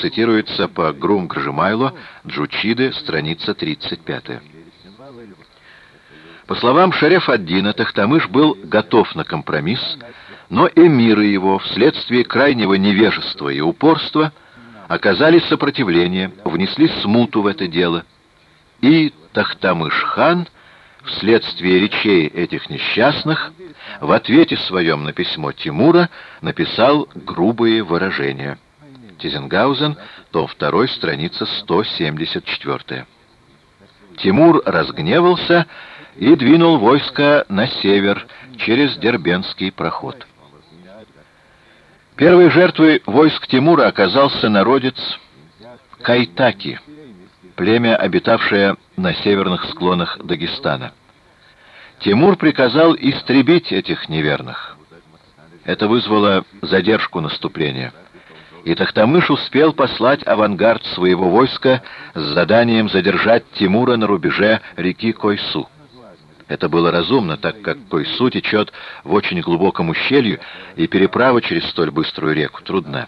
цитируется по Грум Кржемайло, Джучиды, страница 35. По словам шереф Аддина, Тахтамыш был готов на компромисс, но эмиры его, вследствие крайнего невежества и упорства, оказали сопротивление, внесли смуту в это дело. И Тахтамыш-хан, вследствие речей этих несчастных, в ответе своем на письмо Тимура написал грубые выражения. Тизенгаузен, том 2, страница 174. Тимур разгневался и двинул войско на север через Дербенский проход. Первой жертвой войск Тимура оказался народец Кайтаки, племя, обитавшее на северных склонах Дагестана. Тимур приказал истребить этих неверных. Это вызвало задержку наступления. И Тахтамыш успел послать авангард своего войска с заданием задержать Тимура на рубеже реки Койсу. Это было разумно, так как Койсу течет в очень глубоком ущелью, и переправа через столь быструю реку трудна.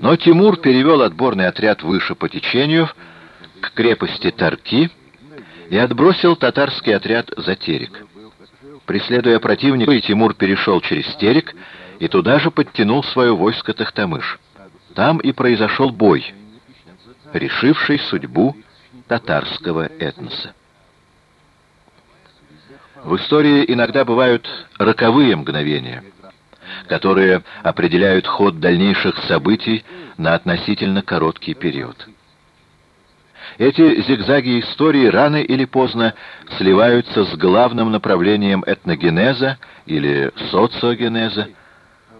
Но Тимур перевел отборный отряд выше по течению, к крепости Тарки, и отбросил татарский отряд за Терек. Преследуя противника, Тимур перешел через Терек и туда же подтянул свое войско Тахтамыш. Там и произошел бой, решивший судьбу татарского этноса. В истории иногда бывают роковые мгновения, которые определяют ход дальнейших событий на относительно короткий период. Эти зигзаги истории рано или поздно сливаются с главным направлением этногенеза или социогенеза,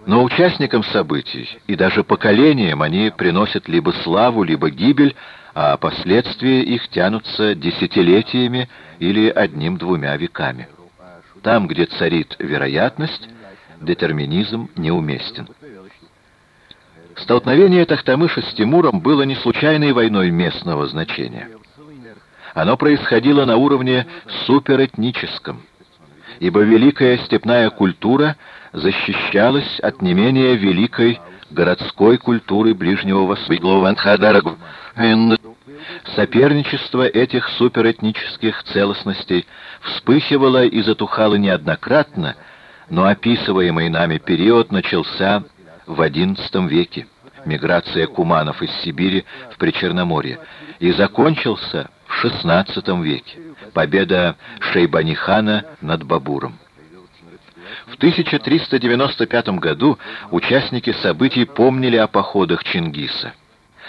но участникам событий и даже поколениям они приносят либо славу, либо гибель, а последствия их тянутся десятилетиями или одним-двумя веками. Там, где царит вероятность, детерминизм неуместен. Столкновение Тахтамыша с Тимуром было не случайной войной местного значения. Оно происходило на уровне суперэтническом, ибо великая степная культура защищалась от не менее великой городской культуры Ближнего Востока. Соперничество этих суперэтнических целостностей вспыхивало и затухало неоднократно, но описываемый нами период начался в XI веке, миграция куманов из Сибири в Причерноморье, и закончился в XVI веке, победа Шейбанихана над Бабуром. В 1395 году участники событий помнили о походах Чингиса.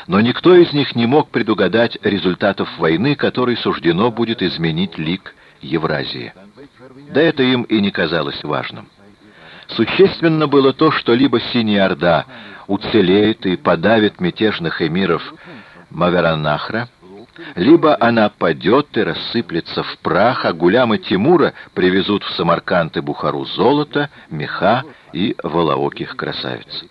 Но никто из них не мог предугадать результатов войны, которой суждено будет изменить лик Евразии. Да это им и не казалось важным. Существенно было то, что либо Синяя Орда уцелеет и подавит мятежных эмиров Маверанахра, либо она падет и рассыплется в прах, а гулямы Тимура привезут в Самарканд и Бухару золото, меха и волооких красавиц.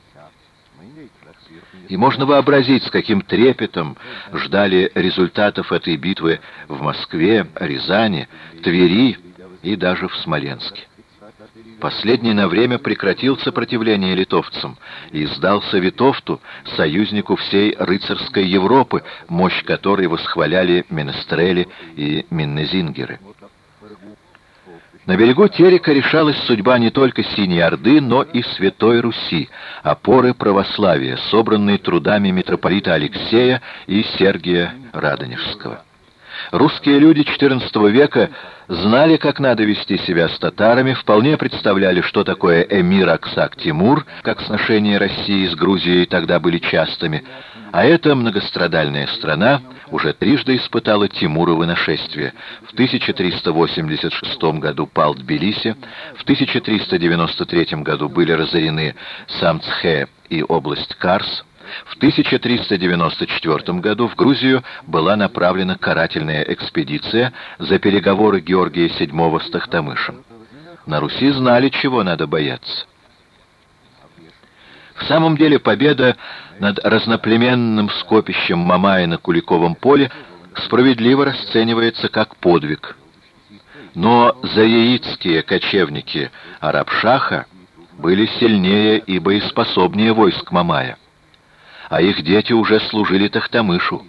И можно вообразить, с каким трепетом ждали результатов этой битвы в Москве, Рязани, Твери и даже в Смоленске. Последний на время прекратил сопротивление литовцам и сдался Витовту, союзнику всей рыцарской Европы, мощь которой восхваляли Менестрели и Миннезингеры. На берегу Терека решалась судьба не только Синей Орды, но и Святой Руси, опоры православия, собранной трудами митрополита Алексея и Сергия Радонежского. Русские люди XIV века знали, как надо вести себя с татарами, вполне представляли, что такое эмир Аксак-Тимур, как сношения России с Грузией тогда были частыми, а эта многострадальная страна уже трижды испытала Тимуровы нашествие. В 1386 году пал Тбилиси, в 1393 году были разорены Самцхе и область Карс, в 1394 году в Грузию была направлена карательная экспедиция за переговоры Георгия VII с Тахтамышем. На Руси знали, чего надо бояться. В самом деле победа над разноплеменным скопищем Мамая на Куликовом поле справедливо расценивается как подвиг. Но заяицкие кочевники Арабшаха были сильнее и боеспособнее войск Мамая а их дети уже служили Тахтамышу.